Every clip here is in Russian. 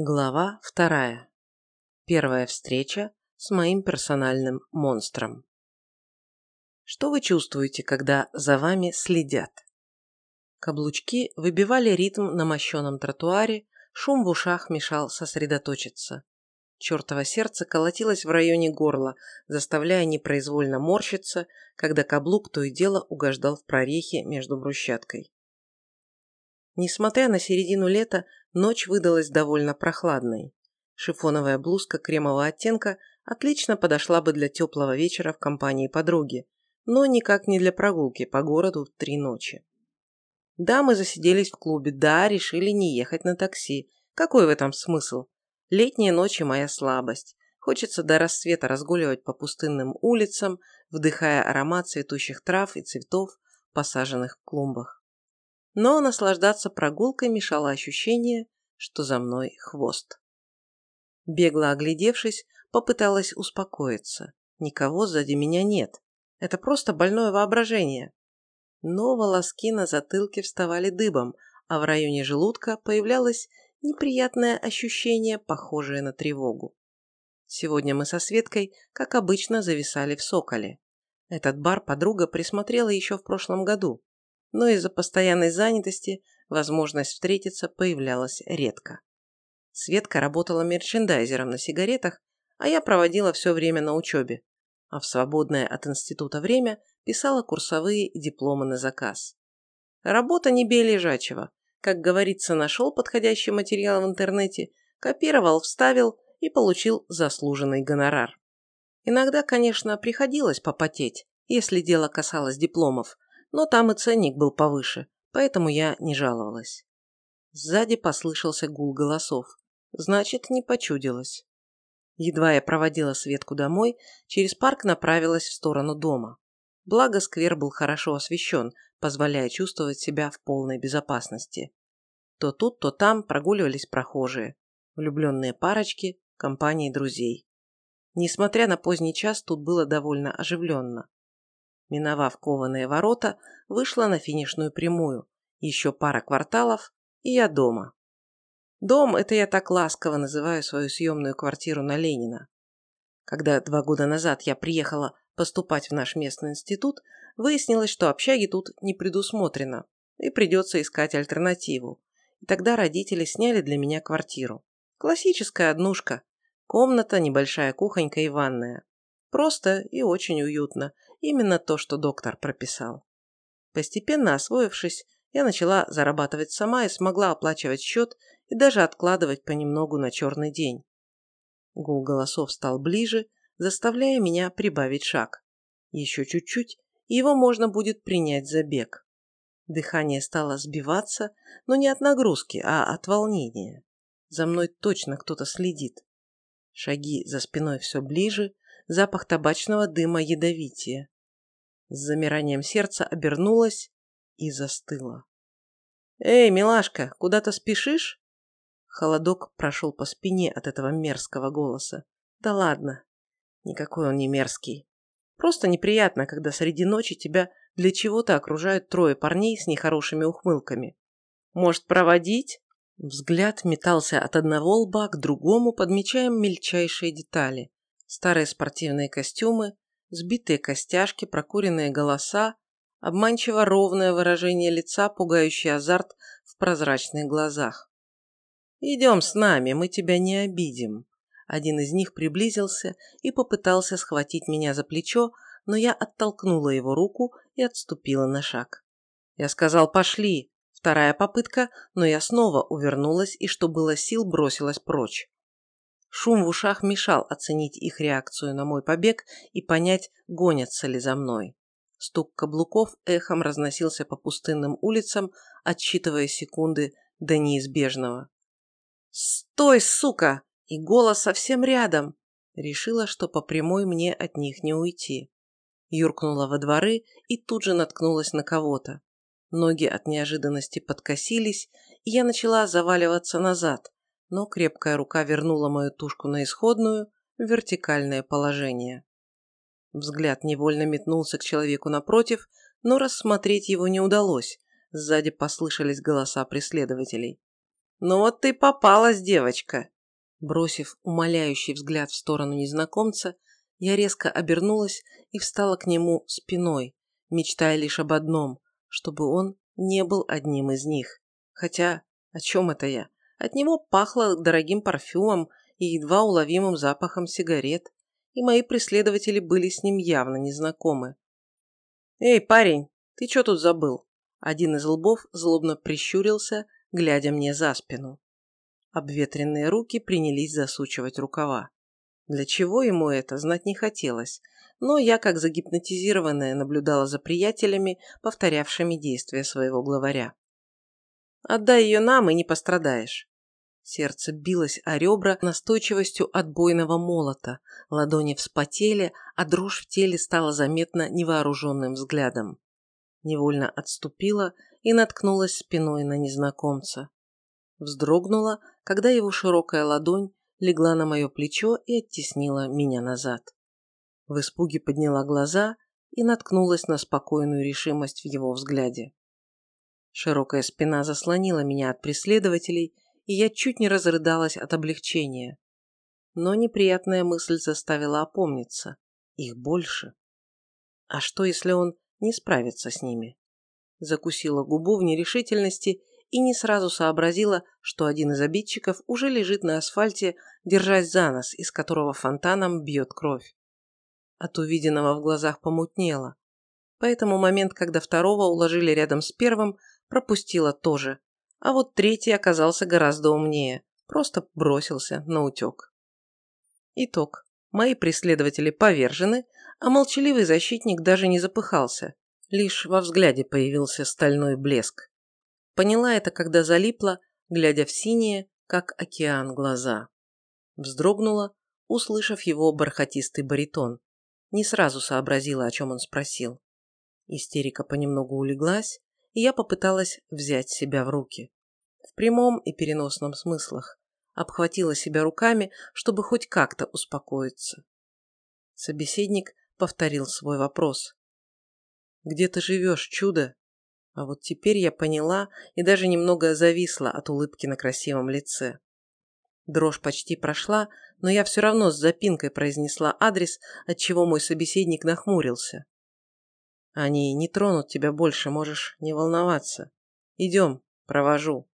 Глава вторая. Первая встреча с моим персональным монстром. Что вы чувствуете, когда за вами следят? Каблучки выбивали ритм на мощеном тротуаре, шум в ушах мешал сосредоточиться. Чертово сердце колотилось в районе горла, заставляя непроизвольно морщиться, когда каблук то и дело угождал в прорехи между брусчаткой. Несмотря на середину лета, ночь выдалась довольно прохладной. Шифоновая блузка кремового оттенка отлично подошла бы для теплого вечера в компании подруги, но никак не для прогулки по городу в три ночи. Да, мы засиделись в клубе, да, решили не ехать на такси. Какой в этом смысл? Летние ночи – моя слабость. Хочется до рассвета разгуливать по пустынным улицам, вдыхая аромат цветущих трав и цветов, посаженных в клумбах но наслаждаться прогулкой мешало ощущение, что за мной хвост. Бегло оглядевшись, попыталась успокоиться. Никого сзади меня нет. Это просто больное воображение. Но волоски на затылке вставали дыбом, а в районе желудка появлялось неприятное ощущение, похожее на тревогу. Сегодня мы со Светкой, как обычно, зависали в Соколе. Этот бар подруга присмотрела еще в прошлом году но из-за постоянной занятости возможность встретиться появлялась редко. Светка работала мерчендайзером на сигаретах, а я проводила все время на учебе, а в свободное от института время писала курсовые и дипломы на заказ. Работа не бей лежачего. Как говорится, нашел подходящий материал в интернете, копировал, вставил и получил заслуженный гонорар. Иногда, конечно, приходилось попотеть, если дело касалось дипломов, но там и ценник был повыше, поэтому я не жаловалась. Сзади послышался гул голосов. Значит, не почудилось. Едва я проводила Светку домой, через парк направилась в сторону дома. Благо, сквер был хорошо освещен, позволяя чувствовать себя в полной безопасности. То тут, то там прогуливались прохожие, влюбленные парочки, компании друзей. Несмотря на поздний час, тут было довольно оживленно. Миновав кованые ворота, вышла на финишную прямую. Еще пара кварталов, и я дома. Дом – это я так ласково называю свою съемную квартиру на Ленина. Когда два года назад я приехала поступать в наш местный институт, выяснилось, что общаги тут не предусмотрено, и придется искать альтернативу. И тогда родители сняли для меня квартиру. Классическая однушка. Комната, небольшая кухонька и ванная. Просто и очень уютно, Именно то, что доктор прописал. Постепенно освоившись, я начала зарабатывать сама и смогла оплачивать счет и даже откладывать понемногу на черный день. Гул голосов стал ближе, заставляя меня прибавить шаг. Еще чуть-чуть, и его можно будет принять за бег. Дыхание стало сбиваться, но не от нагрузки, а от волнения. За мной точно кто-то следит. Шаги за спиной все ближе, запах табачного дыма ядовития. С замиранием сердца обернулась и застыла. «Эй, милашка, куда-то спешишь?» Холодок прошел по спине от этого мерзкого голоса. «Да ладно, никакой он не мерзкий. Просто неприятно, когда среди ночи тебя для чего-то окружают трое парней с нехорошими ухмылками. Может, проводить?» Взгляд метался от одного лба к другому, подмечая мельчайшие детали старые спортивные костюмы, сбитые костяшки, прокуренные голоса, обманчиво ровное выражение лица, пугающий азарт в прозрачных глазах. «Идем с нами, мы тебя не обидим». Один из них приблизился и попытался схватить меня за плечо, но я оттолкнула его руку и отступила на шаг. Я сказал «пошли». Вторая попытка, но я снова увернулась и, что было сил, бросилась прочь. Шум в ушах мешал оценить их реакцию на мой побег и понять, гонятся ли за мной. Стук каблуков эхом разносился по пустынным улицам, отсчитывая секунды до неизбежного. «Стой, сука!» И голос совсем рядом. Решила, что по прямой мне от них не уйти. Юркнула во дворы и тут же наткнулась на кого-то. Ноги от неожиданности подкосились, и я начала заваливаться назад, но крепкая рука вернула мою тушку на исходную, вертикальное положение. Взгляд невольно метнулся к человеку напротив, но рассмотреть его не удалось, сзади послышались голоса преследователей. «Ну вот ты попалась, девочка!» Бросив умоляющий взгляд в сторону незнакомца, я резко обернулась и встала к нему спиной, мечтая лишь об одном, чтобы он не был одним из них. Хотя, о чем это я? От него пахло дорогим парфюмом и едва уловимым запахом сигарет, и мои преследователи были с ним явно незнакомы. «Эй, парень, ты что тут забыл?» Один из лбов злобно прищурился, глядя мне за спину. Обветренные руки принялись засучивать рукава. Для чего ему это, знать не хотелось, но я, как загипнотизированная, наблюдала за приятелями, повторявшими действия своего главаря. «Отдай ее нам, и не пострадаешь». Сердце билось о ребра настойчивостью отбойного молота, ладони вспотели, а дрожь в теле стала заметна невооруженным взглядом. Невольно отступила и наткнулась спиной на незнакомца. Вздрогнула, когда его широкая ладонь легла на мое плечо и оттеснила меня назад. В испуге подняла глаза и наткнулась на спокойную решимость в его взгляде. Широкая спина заслонила меня от преследователей, и я чуть не разрыдалась от облегчения. Но неприятная мысль заставила опомниться. Их больше. А что, если он не справится с ними? Закусила губу в нерешительности и не сразу сообразила, что один из обидчиков уже лежит на асфальте, держась за нос, из которого фонтаном бьет кровь. От увиденного в глазах помутнело. Поэтому момент, когда второго уложили рядом с первым, пропустила тоже. А вот третий оказался гораздо умнее, просто бросился на утек. Итог. Мои преследователи повержены, а молчаливый защитник даже не запыхался. Лишь во взгляде появился стальной блеск. Поняла это, когда залипла, глядя в синие, как океан, глаза. Вздрогнула, услышав его бархатистый баритон. Не сразу сообразила, о чем он спросил. Истерика понемногу улеглась, я попыталась взять себя в руки. В прямом и переносном смыслах. Обхватила себя руками, чтобы хоть как-то успокоиться. Собеседник повторил свой вопрос. «Где ты живешь, чудо?» А вот теперь я поняла и даже немного зависла от улыбки на красивом лице. Дрожь почти прошла, но я все равно с запинкой произнесла адрес, отчего мой собеседник нахмурился. «Они не тронут тебя больше, можешь не волноваться. Идем, провожу».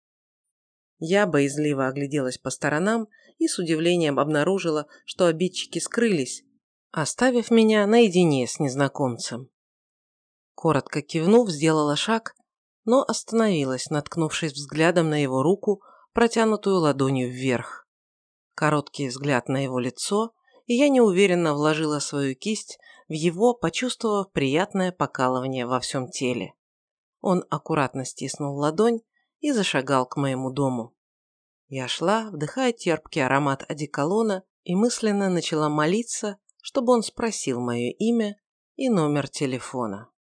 Я боязливо огляделась по сторонам и с удивлением обнаружила, что обидчики скрылись, оставив меня наедине с незнакомцем. Коротко кивнув, сделала шаг, но остановилась, наткнувшись взглядом на его руку, протянутую ладонью вверх. Короткий взгляд на его лицо, и я неуверенно вложила свою кисть в его, почувствовав приятное покалывание во всем теле. Он аккуратно стиснул ладонь и зашагал к моему дому. Я шла, вдыхая терпкий аромат одеколона, и мысленно начала молиться, чтобы он спросил мое имя и номер телефона.